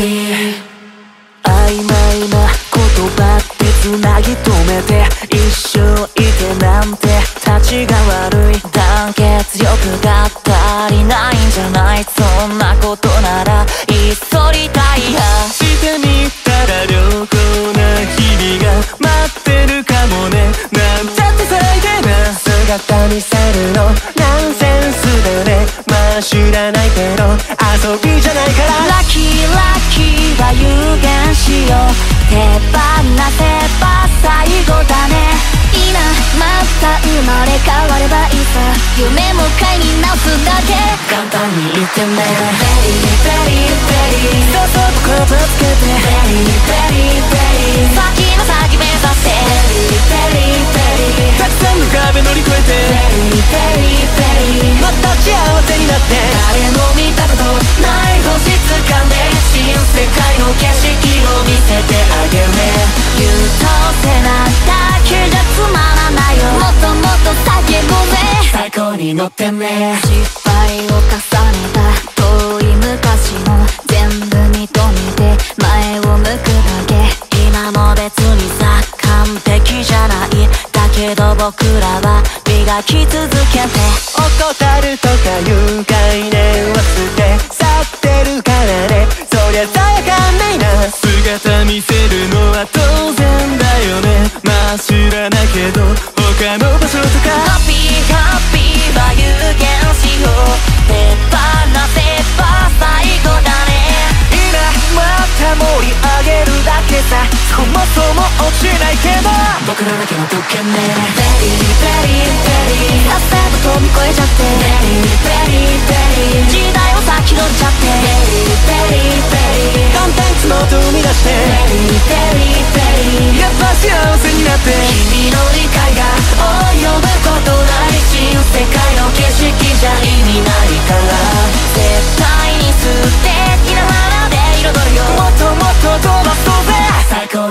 曖昧な言葉って繋ぎ止めて一生いてなんて立ちが悪い団結力が足りないんじゃない。そんなことならいっそリタイアしてみたら良好な日々が待ってるかもね。なんちゃって最低な姿見せるの。ナンセンスでね。まあ知らないけど遊びじゃないから。れ変わればいいさ。夢も買いに直すだけ。簡単に言ってねベリーベリーベリーそうそうと言葉つけて。ベリに乗ってね。失敗を重ねた。遠い昔も全部認めて。前を向くだけ。今も別にさ完璧じゃない。だけど僕らは磨き続けて。怠るとかいう概念は捨て。去ってるからね。そりゃさやかんな。いな姿見せるのは当然だよね。まあ知らないけど他の場所とか。ハッピーハッピーは有限しよう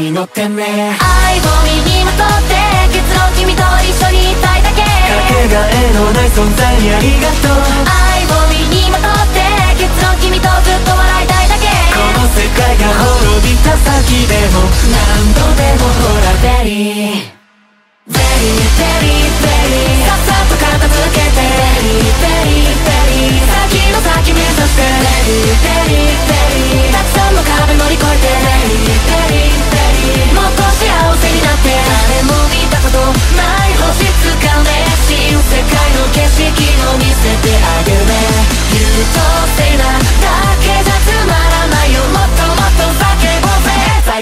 に乗ってね。愛を身にまとって結論君と一緒にいたいだけ。かけがえのない存在にありがとう。愛を身にまとって結論君とずっと笑いたいだけ。この世界が滅びた先でも何度でもほらベリーベリーベリーベリーさっさと片付けて